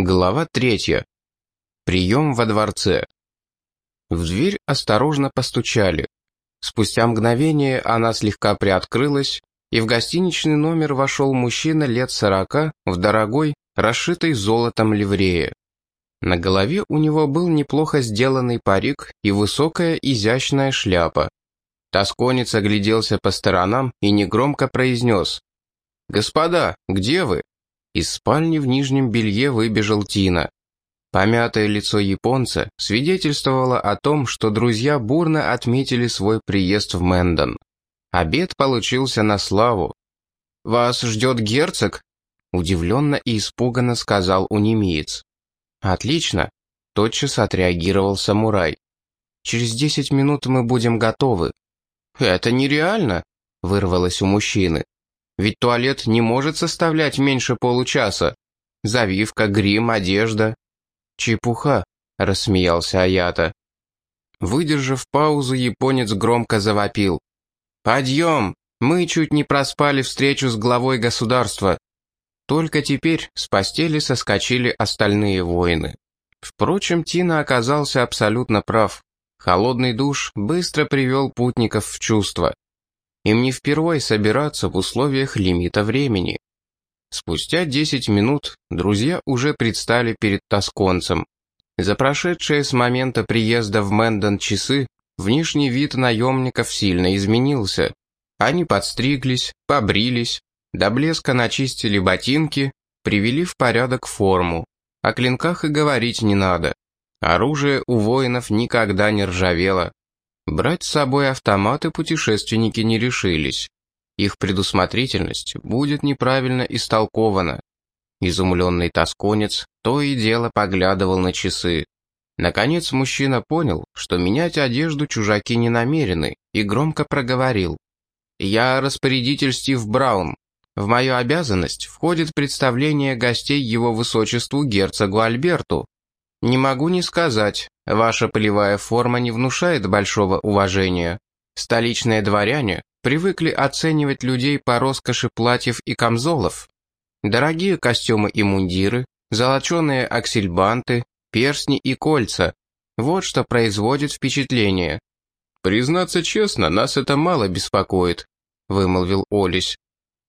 Глава третья. Прием во дворце. В дверь осторожно постучали. Спустя мгновение она слегка приоткрылась, и в гостиничный номер вошел мужчина лет сорока в дорогой, расшитой золотом ливрее. На голове у него был неплохо сделанный парик и высокая изящная шляпа. Тосконец огляделся по сторонам и негромко произнес. «Господа, где вы?» Из спальни в нижнем белье выбежал Тина. Помятое лицо японца свидетельствовало о том, что друзья бурно отметили свой приезд в Мэндон. Обед получился на славу. «Вас ждет герцог?» — удивленно и испуганно сказал унемиец. «Отлично», — тотчас отреагировал самурай. «Через десять минут мы будем готовы». «Это нереально», — вырвалось у мужчины. Ведь туалет не может составлять меньше получаса. Завивка, грим, одежда. Чепуха, рассмеялся Аята. Выдержав паузу, японец громко завопил. «Подъем! Мы чуть не проспали встречу с главой государства». Только теперь с постели соскочили остальные воины. Впрочем, Тина оказался абсолютно прав. Холодный душ быстро привел путников в чувство. Им не впервой собираться в условиях лимита времени. Спустя 10 минут друзья уже предстали перед тосконцем. За прошедшие с момента приезда в Мэндон часы внешний вид наемников сильно изменился. Они подстриглись, побрились, до блеска начистили ботинки, привели в порядок форму. О клинках и говорить не надо. Оружие у воинов никогда не ржавело. Брать с собой автоматы путешественники не решились. Их предусмотрительность будет неправильно истолкована. Изумленный тосконец то и дело поглядывал на часы. Наконец мужчина понял, что менять одежду чужаки не намерены, и громко проговорил. «Я распорядитель Стив Браун. В мою обязанность входит представление гостей его высочеству герцогу Альберту. Не могу не сказать, Ваша полевая форма не внушает большого уважения. Столичные дворяне привыкли оценивать людей по роскоши платьев и камзолов. Дорогие костюмы и мундиры, золоченые аксельбанты, перстни и кольца – вот что производит впечатление. «Признаться честно, нас это мало беспокоит», – вымолвил Олесь.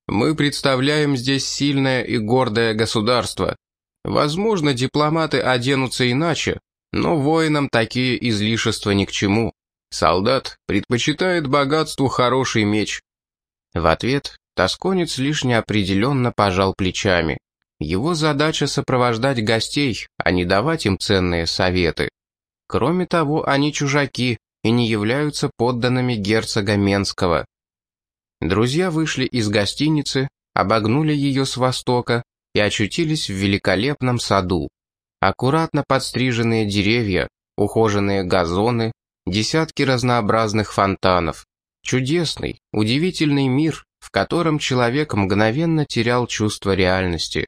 «Мы представляем здесь сильное и гордое государство. Возможно, дипломаты оденутся иначе, но воинам такие излишества ни к чему. Солдат предпочитает богатству хороший меч. В ответ тосконец лишь неопределенно пожал плечами. Его задача сопровождать гостей, а не давать им ценные советы. Кроме того, они чужаки и не являются подданными герцога Менского. Друзья вышли из гостиницы, обогнули ее с востока и очутились в великолепном саду. Аккуратно подстриженные деревья, ухоженные газоны, десятки разнообразных фонтанов. Чудесный, удивительный мир, в котором человек мгновенно терял чувство реальности.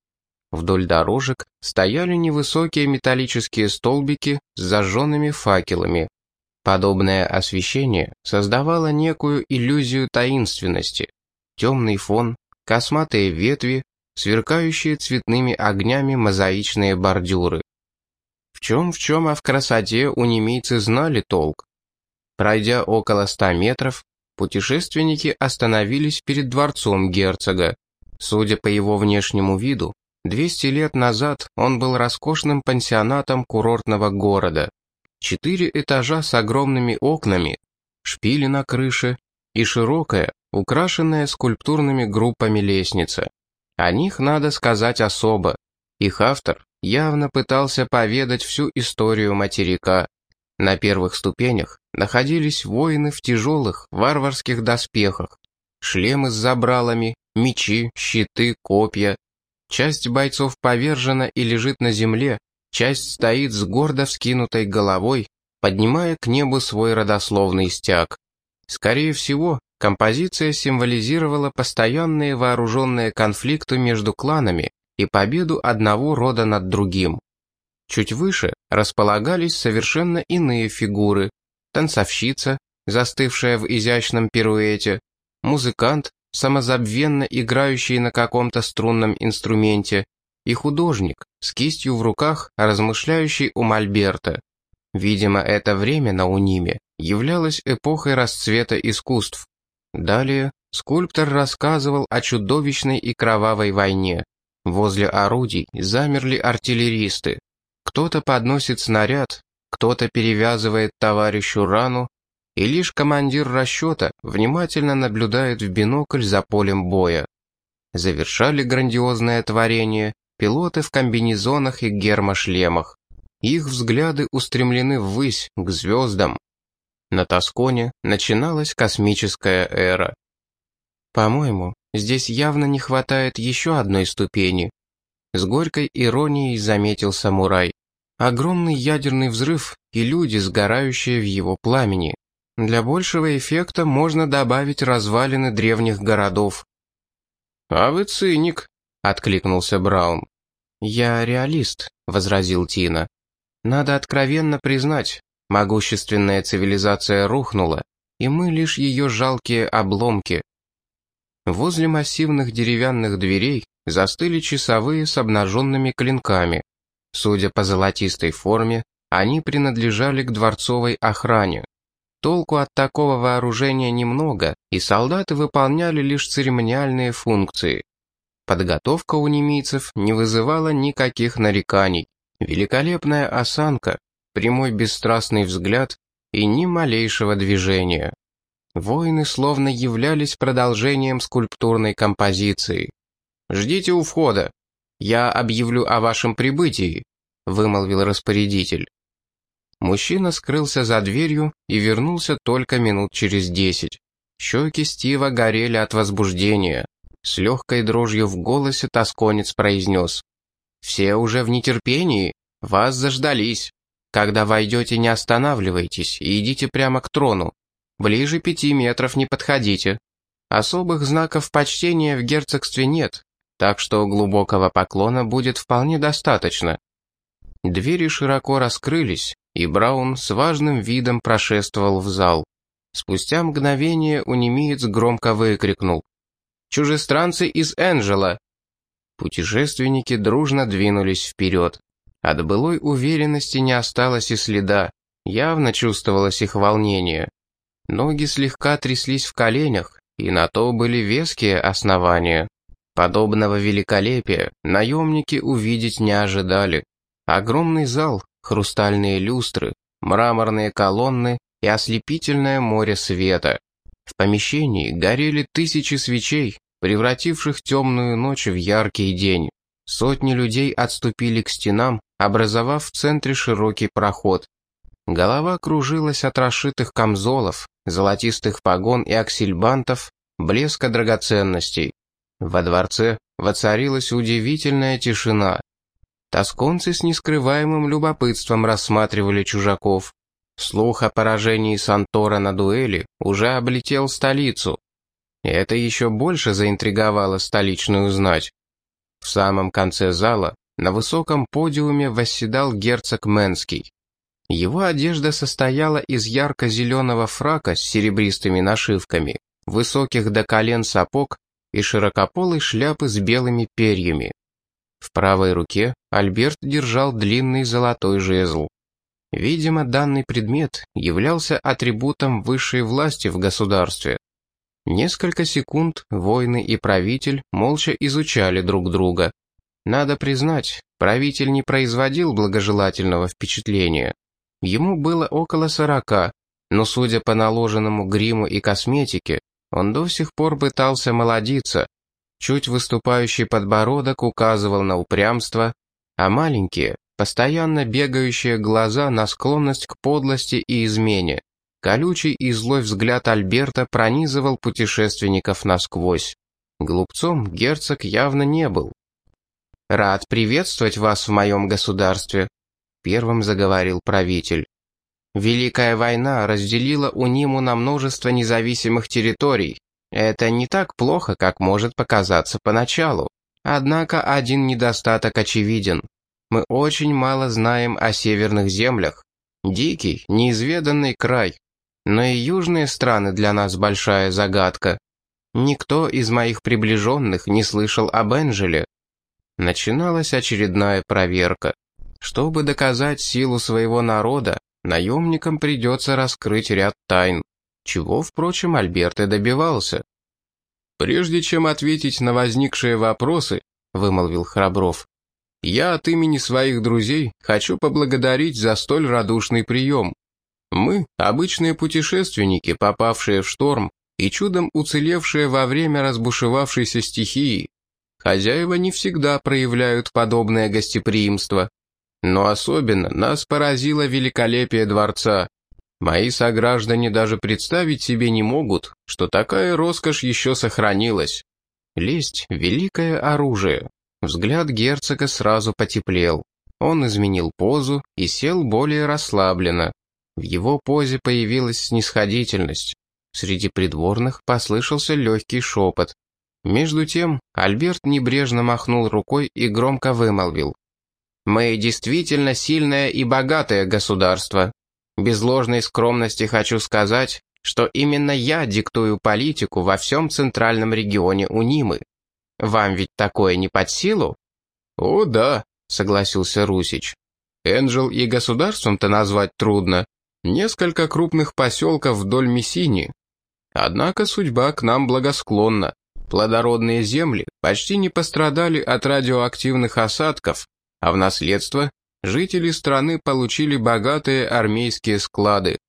Вдоль дорожек стояли невысокие металлические столбики с зажженными факелами. Подобное освещение создавало некую иллюзию таинственности. Темный фон, косматые ветви, сверкающие цветными огнями мозаичные бордюры. В чем в чем, а в красоте у немейцы знали толк. Пройдя около ста метров, путешественники остановились перед дворцом герцога. Судя по его внешнему виду, 200 лет назад он был роскошным пансионатом курортного города. Четыре этажа с огромными окнами, шпили на крыше и широкая, украшенная скульптурными группами лестница. О них надо сказать особо. Их автор явно пытался поведать всю историю материка. На первых ступенях находились воины в тяжелых, варварских доспехах, шлемы с забралами, мечи, щиты, копья. Часть бойцов повержена и лежит на земле, часть стоит с гордо вскинутой головой, поднимая к небу свой родословный стяг. Скорее всего, Композиция символизировала постоянные вооруженные конфликты между кланами и победу одного рода над другим. Чуть выше располагались совершенно иные фигуры. Танцовщица, застывшая в изящном пируэте, музыкант, самозабвенно играющий на каком-то струнном инструменте, и художник, с кистью в руках, размышляющий у Мольберта. Видимо, это время на Униме являлось эпохой расцвета искусств. Далее скульптор рассказывал о чудовищной и кровавой войне. Возле орудий замерли артиллеристы. Кто-то подносит снаряд, кто-то перевязывает товарищу рану, и лишь командир расчета внимательно наблюдает в бинокль за полем боя. Завершали грандиозное творение пилоты в комбинезонах и гермошлемах. Их взгляды устремлены ввысь, к звездам. На Тосконе начиналась космическая эра. По-моему, здесь явно не хватает еще одной ступени. С горькой иронией заметил самурай. Огромный ядерный взрыв и люди, сгорающие в его пламени. Для большего эффекта можно добавить развалины древних городов. «А вы циник», — откликнулся Браун. «Я реалист», — возразил Тина. «Надо откровенно признать, могущественная цивилизация рухнула, и мы лишь ее жалкие обломки». Возле массивных деревянных дверей застыли часовые с обнаженными клинками. Судя по золотистой форме, они принадлежали к дворцовой охране. Толку от такого вооружения немного, и солдаты выполняли лишь церемониальные функции. Подготовка у немийцев не вызывала никаких нареканий. Великолепная осанка, прямой бесстрастный взгляд и ни малейшего движения. Воины словно являлись продолжением скульптурной композиции. «Ждите у входа. Я объявлю о вашем прибытии», — вымолвил распорядитель. Мужчина скрылся за дверью и вернулся только минут через десять. Щеки Стива горели от возбуждения. С легкой дрожью в голосе тосконец произнес. «Все уже в нетерпении. Вас заждались. Когда войдете, не останавливайтесь и идите прямо к трону. Ближе пяти метров не подходите. Особых знаков почтения в герцогстве нет, так что глубокого поклона будет вполне достаточно». Двери широко раскрылись, и Браун с важным видом прошествовал в зал. Спустя мгновение унемиец громко выкрикнул. «Чужестранцы из Энджела!» Путешественники дружно двинулись вперед. От былой уверенности не осталось и следа. Явно чувствовалось их волнение. Ноги слегка тряслись в коленях, и на то были веские основания. Подобного великолепия наемники увидеть не ожидали. Огромный зал, хрустальные люстры, мраморные колонны и ослепительное море света. В помещении горели тысячи свечей, превративших темную ночь в яркий день. Сотни людей отступили к стенам, образовав в центре широкий проход. Голова кружилась от расшитых камзолов, золотистых погон и аксельбантов, блеска драгоценностей. Во дворце воцарилась удивительная тишина. Тосконцы с нескрываемым любопытством рассматривали чужаков. Слух о поражении Сантора на дуэли уже облетел столицу. Это еще больше заинтриговало столичную знать. В самом конце зала на высоком подиуме восседал герцог Менский. Его одежда состояла из ярко-зеленого фрака с серебристыми нашивками, высоких до колен сапог и широкополой шляпы с белыми перьями. В правой руке Альберт держал длинный золотой жезл. Видимо, данный предмет являлся атрибутом высшей власти в государстве. Несколько секунд воины и правитель молча изучали друг друга. Надо признать, правитель не производил благожелательного впечатления. Ему было около сорока, но, судя по наложенному гриму и косметике, он до сих пор пытался молодиться, Чуть выступающий подбородок указывал на упрямство, а маленькие, постоянно бегающие глаза на склонность к подлости и измене. Колючий и злой взгляд Альберта пронизывал путешественников насквозь. Глупцом герцог явно не был. «Рад приветствовать вас в моем государстве», — первым заговорил правитель. «Великая война разделила Униму на множество независимых территорий, это не так плохо, как может показаться поначалу. Однако один недостаток очевиден. Мы очень мало знаем о северных землях. Дикий, неизведанный край. Но и южные страны для нас большая загадка. Никто из моих приближенных не слышал об Энджеле. начиналась очередная проверка. Чтобы доказать силу своего народа, наемникам придется раскрыть ряд тайн, чего, впрочем, Альберт и добивался. «Прежде чем ответить на возникшие вопросы», — вымолвил Храбров, «я от имени своих друзей хочу поблагодарить за столь радушный прием. Мы — обычные путешественники, попавшие в шторм и чудом уцелевшие во время разбушевавшейся стихии. Хозяева не всегда проявляют подобное гостеприимство. Но особенно нас поразило великолепие дворца. Мои сограждане даже представить себе не могут, что такая роскошь еще сохранилась. Лесть — великое оружие. Взгляд герцога сразу потеплел. Он изменил позу и сел более расслабленно. В его позе появилась снисходительность. Среди придворных послышался легкий шепот. Между тем Альберт небрежно махнул рукой и громко вымолвил. Мы действительно сильное и богатое государство. Без ложной скромности хочу сказать, что именно я диктую политику во всем центральном регионе Унимы. Вам ведь такое не под силу? О, да, согласился Русич. Энджел и государством-то назвать трудно. Несколько крупных поселков вдоль Мессини. Однако судьба к нам благосклонна. Плодородные земли почти не пострадали от радиоактивных осадков, а в наследство жители страны получили богатые армейские склады,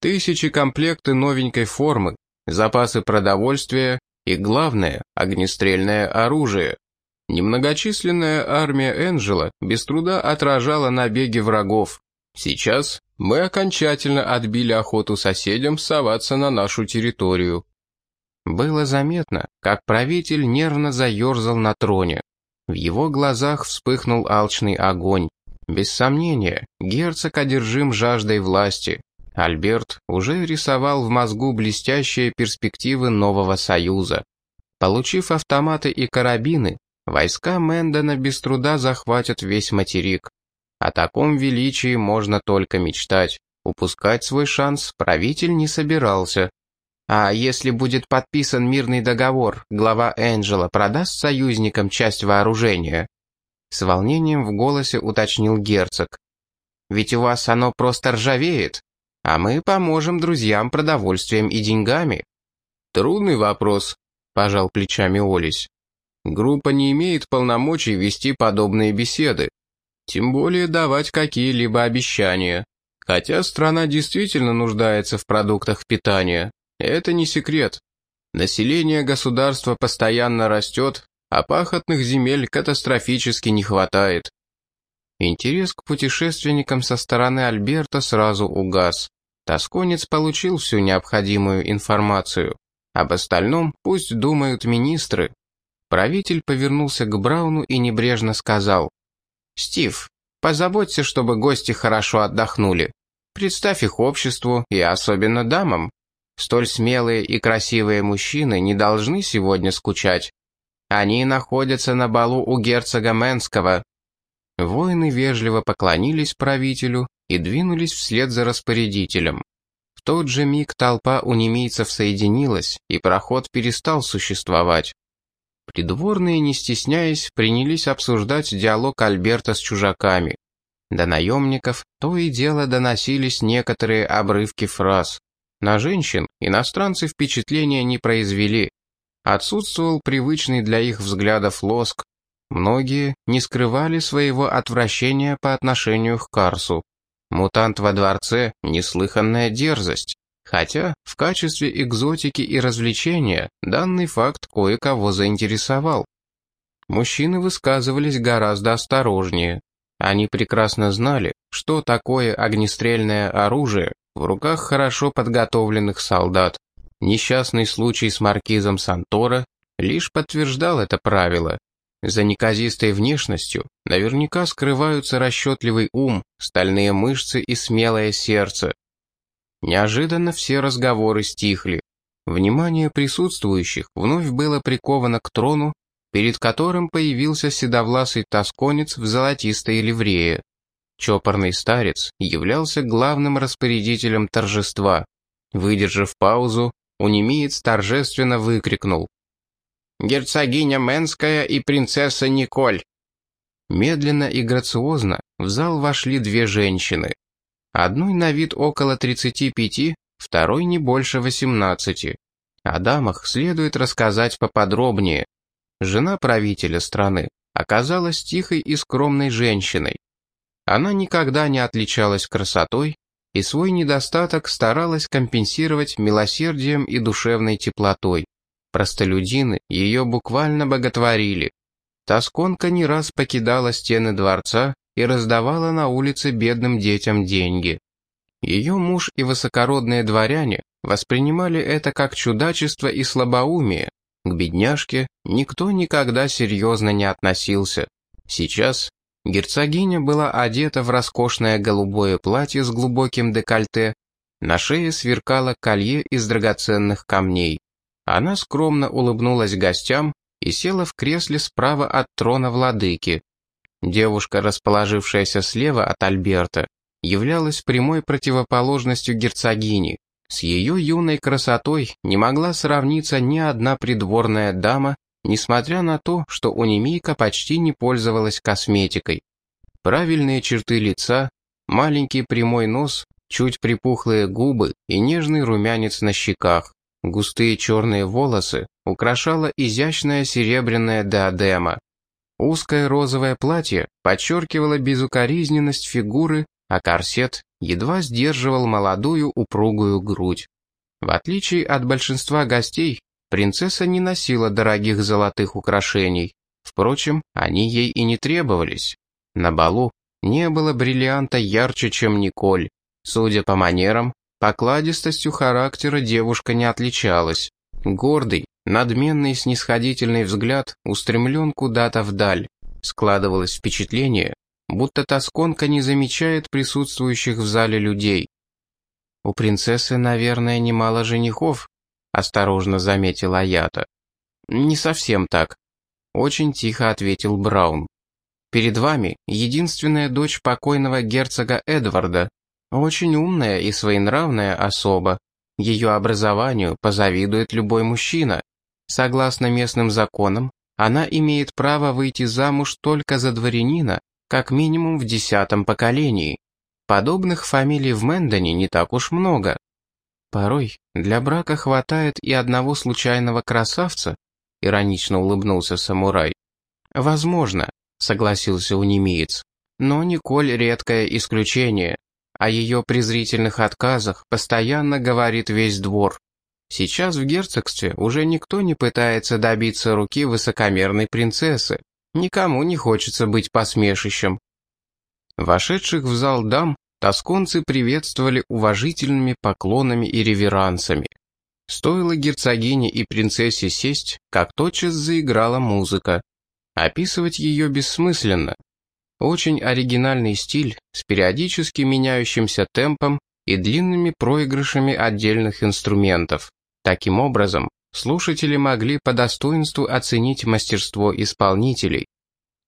тысячи комплекты новенькой формы, запасы продовольствия и, главное, огнестрельное оружие. Немногочисленная армия Энджела без труда отражала набеги врагов. Сейчас мы окончательно отбили охоту соседям соваться на нашу территорию. Было заметно, как правитель нервно заерзал на троне. В его глазах вспыхнул алчный огонь. Без сомнения, герцог одержим жаждой власти. Альберт уже рисовал в мозгу блестящие перспективы нового союза. Получив автоматы и карабины, войска Мэндона без труда захватят весь материк. О таком величии можно только мечтать. Упускать свой шанс правитель не собирался. А если будет подписан мирный договор, глава Энджела продаст союзникам часть вооружения?» С волнением в голосе уточнил герцог. «Ведь у вас оно просто ржавеет, а мы поможем друзьям продовольствием и деньгами». «Трудный вопрос», — пожал плечами Олесь. «Группа не имеет полномочий вести подобные беседы, тем более давать какие-либо обещания. Хотя страна действительно нуждается в продуктах питания, это не секрет. Население государства постоянно растет, а пахотных земель катастрофически не хватает. Интерес к путешественникам со стороны Альберта сразу угас. Тосконец получил всю необходимую информацию. Об остальном пусть думают министры. Правитель повернулся к Брауну и небрежно сказал. «Стив, позаботься, чтобы гости хорошо отдохнули. Представь их обществу и особенно дамам. Столь смелые и красивые мужчины не должны сегодня скучать. Они находятся на балу у герцога Менского». Воины вежливо поклонились правителю и двинулись вслед за распорядителем. В тот же миг толпа у немийцев соединилась, и проход перестал существовать. Придворные, не стесняясь, принялись обсуждать диалог Альберта с чужаками. До наемников то и дело доносились некоторые обрывки фраз. На женщин иностранцы впечатления не произвели. Отсутствовал привычный для их взглядов лоск. Многие не скрывали своего отвращения по отношению к Карсу. Мутант во дворце — неслыханная дерзость. Хотя в качестве экзотики и развлечения данный факт кое-кого заинтересовал. Мужчины высказывались гораздо осторожнее. Они прекрасно знали, что такое огнестрельное оружие в руках хорошо подготовленных солдат. Несчастный случай с маркизом Сантора лишь подтверждал это правило. За неказистой внешностью наверняка скрываются расчетливый ум, стальные мышцы и смелое сердце. Неожиданно все разговоры стихли. Внимание присутствующих вновь было приковано к трону, перед которым появился седовласый тосконец в золотистой ливрее. Чопорный старец являлся главным распорядителем торжества. Выдержав паузу, унемиец торжественно выкрикнул. «Герцогиня Менская и принцесса Николь, медленно и грациозно в зал вошли две женщины. Одной на вид около 35, второй не больше 18. О дамах следует рассказать поподробнее. Жена правителя страны оказалась тихой и скромной женщиной. Она никогда не отличалась красотой и свой недостаток старалась компенсировать милосердием и душевной теплотой. Простолюдины ее буквально боготворили. Тосконка не раз покидала стены дворца и раздавала на улице бедным детям деньги. Ее муж и высокородные дворяне воспринимали это как чудачество и слабоумие. К бедняжке никто никогда серьезно не относился. Сейчас герцогиня была одета в роскошное голубое платье с глубоким декольте, на шее сверкало колье из драгоценных камней. Она скромно улыбнулась гостям и села в кресле справа от трона владыки. Девушка, расположившаяся слева от Альберта, являлась прямой противоположностью герцогини. С ее юной красотой не могла сравниться ни одна придворная дама, несмотря на то, что у Немийка почти не пользовалась косметикой. Правильные черты лица, маленький прямой нос, чуть припухлые губы и нежный румянец на щеках. Густые черные волосы украшала изящная серебряная диадема. Узкое розовое платье подчеркивало безукоризненность фигуры, а корсет едва сдерживал молодую упругую грудь. В отличие от большинства гостей, принцесса не носила дорогих золотых украшений. Впрочем, они ей и не требовались. На балу не было бриллианта ярче, чем Николь. Судя по манерам, Покладистостью характера девушка не отличалась. Гордый, надменный снисходительный взгляд устремлен куда-то вдаль. Складывалось впечатление, будто тосконка не замечает присутствующих в зале людей. «У принцессы, наверное, немало женихов», — осторожно заметила Аята. «Не совсем так», — очень тихо ответил Браун. «Перед вами единственная дочь покойного герцога Эдварда, очень умная и своенравная особа. Ее образованию позавидует любой мужчина. Согласно местным законам, она имеет право выйти замуж только за дворянина, как минимум в десятом поколении. Подобных фамилий в Мэндоне не так уж много. Порой для брака хватает и одного случайного красавца, иронично улыбнулся самурай. Возможно, согласился унемеец, но Николь редкое исключение. О ее презрительных отказах постоянно говорит весь двор. Сейчас в герцогстве уже никто не пытается добиться руки высокомерной принцессы. Никому не хочется быть посмешищем. Вошедших в зал дам тосконцы приветствовали уважительными поклонами и реверансами. Стоило герцогине и принцессе сесть, как тотчас заиграла музыка. Описывать ее бессмысленно. Очень оригинальный стиль с периодически меняющимся темпом и длинными проигрышами отдельных инструментов. Таким образом, слушатели могли по достоинству оценить мастерство исполнителей.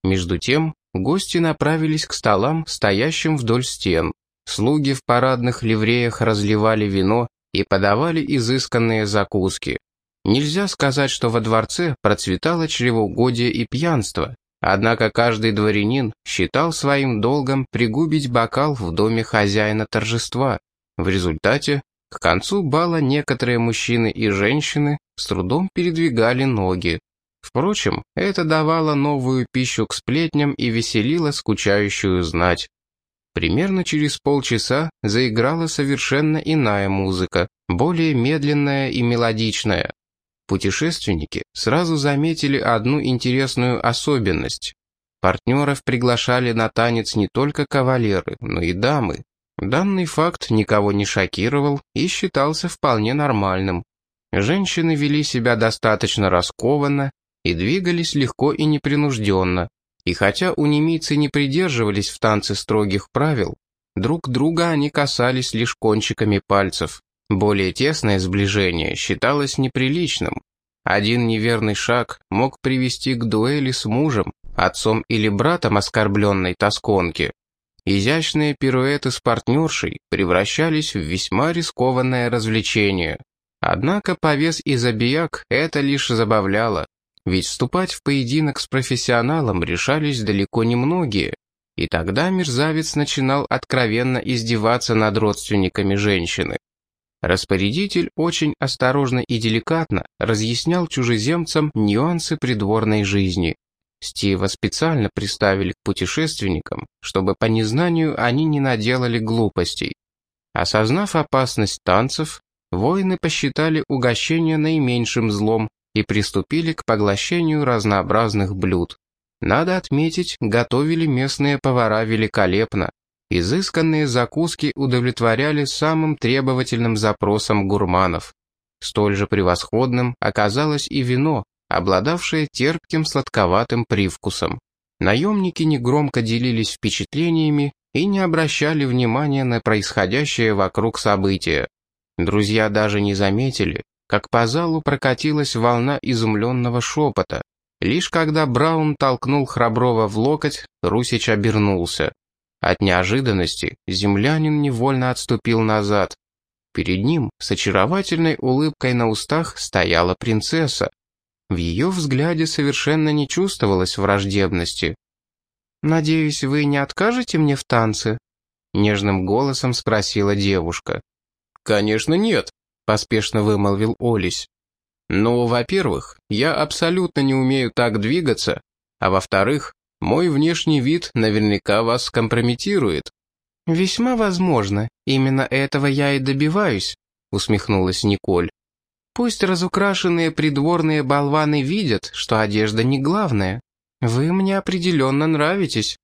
Между тем, гости направились к столам, стоящим вдоль стен. Слуги в парадных ливреях разливали вино и подавали изысканные закуски. Нельзя сказать, что во дворце процветало чревоугодие и пьянство, Однако каждый дворянин считал своим долгом пригубить бокал в доме хозяина торжества. В результате, к концу бала некоторые мужчины и женщины с трудом передвигали ноги. Впрочем, это давало новую пищу к сплетням и веселило скучающую знать. Примерно через полчаса заиграла совершенно иная музыка, более медленная и мелодичная. Путешественники сразу заметили одну интересную особенность. Партнеров приглашали на танец не только кавалеры, но и дамы. Данный факт никого не шокировал и считался вполне нормальным. Женщины вели себя достаточно раскованно и двигались легко и непринужденно. И хотя у немийцы не придерживались в танце строгих правил, друг друга они касались лишь кончиками пальцев. Более тесное сближение считалось неприличным. Один неверный шаг мог привести к дуэли с мужем, отцом или братом оскорбленной тосконки. Изящные пируэты с партнершей превращались в весьма рискованное развлечение. Однако повес и забияк это лишь забавляло. Ведь вступать в поединок с профессионалом решались далеко не многие, и тогда мерзавец начинал откровенно издеваться над родственниками женщины. Распорядитель очень осторожно и деликатно разъяснял чужеземцам нюансы придворной жизни. Стива специально приставили к путешественникам, чтобы по незнанию они не наделали глупостей. Осознав опасность танцев, воины посчитали угощение наименьшим злом и приступили к поглощению разнообразных блюд. Надо отметить, готовили местные повара великолепно. Изысканные закуски удовлетворяли самым требовательным запросам гурманов. Столь же превосходным оказалось и вино, обладавшее терпким сладковатым привкусом. Наемники негромко делились впечатлениями и не обращали внимания на происходящее вокруг события. Друзья даже не заметили, как по залу прокатилась волна изумленного шепота. Лишь когда Браун толкнул Храброва в локоть, Русич обернулся. От неожиданности землянин невольно отступил назад. Перед ним с очаровательной улыбкой на устах стояла принцесса. В ее взгляде совершенно не чувствовалось враждебности. «Надеюсь, вы не откажете мне в танце?» Нежным голосом спросила девушка. «Конечно нет», — поспешно вымолвил Олесь. «Ну, во-первых, я абсолютно не умею так двигаться, а во-вторых, мой внешний вид наверняка вас скомпрометирует». «Весьма возможно, именно этого я и добиваюсь», — усмехнулась Николь. «Пусть разукрашенные придворные болваны видят, что одежда не главное. Вы мне определенно нравитесь».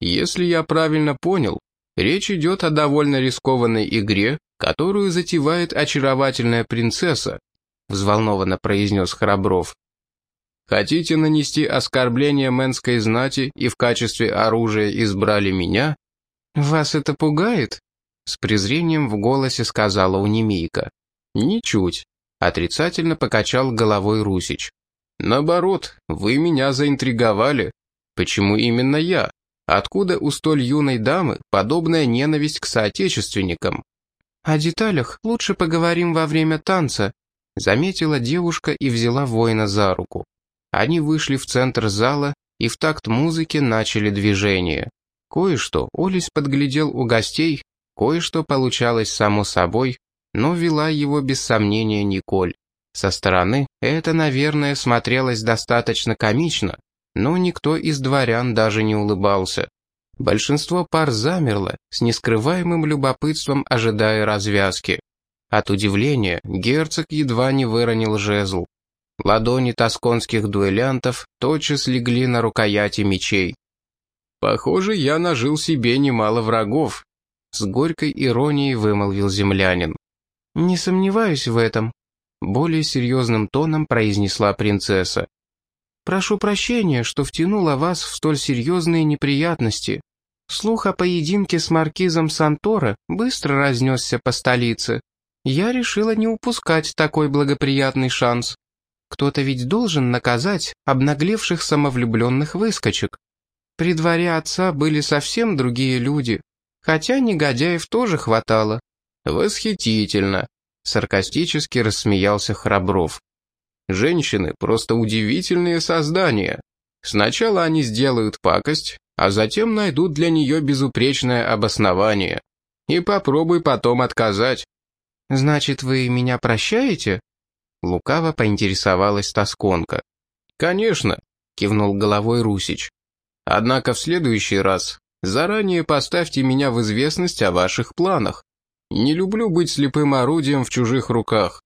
«Если я правильно понял, речь идет о довольно рискованной игре, которую затевает очаровательная принцесса», взволнованно произнес Храбров. «Хотите нанести оскорбление мэнской знати и в качестве оружия избрали меня?» «Вас это пугает?» С презрением в голосе сказала Унемийка. «Ничуть», — отрицательно покачал головой Русич. Наоборот, вы меня заинтриговали. Почему именно я? Откуда у столь юной дамы подобная ненависть к соотечественникам? О деталях лучше поговорим во время танца, заметила девушка и взяла воина за руку. Они вышли в центр зала и в такт музыки начали движение. Кое-что Олесь подглядел у гостей, кое-что получалось само собой, но вела его без сомнения Николь. Со стороны это, наверное, смотрелось достаточно комично, но никто из дворян даже не улыбался. Большинство пар замерло, с нескрываемым любопытством ожидая развязки. От удивления герцог едва не выронил жезл. Ладони тосконских дуэлянтов тотчас легли на рукояти мечей. «Похоже, я нажил себе немало врагов», — с горькой иронией вымолвил землянин. «Не сомневаюсь в этом», более серьезным тоном произнесла принцесса. «Прошу прощения, что втянула вас в столь серьезные неприятности. Слух о поединке с маркизом Сантора быстро разнесся по столице. Я решила не упускать такой благоприятный шанс. Кто-то ведь должен наказать обнаглевших самовлюбленных выскочек. При дворе отца были совсем другие люди, хотя негодяев тоже хватало. «Восхитительно», Саркастически рассмеялся Храбров. Женщины просто удивительные создания. Сначала они сделают пакость, а затем найдут для нее безупречное обоснование. И попробуй потом отказать. «Значит, вы меня прощаете?» Лукаво поинтересовалась Тосконка. «Конечно», — кивнул головой Русич. «Однако в следующий раз заранее поставьте меня в известность о ваших планах. Не люблю быть слепым орудием в чужих руках.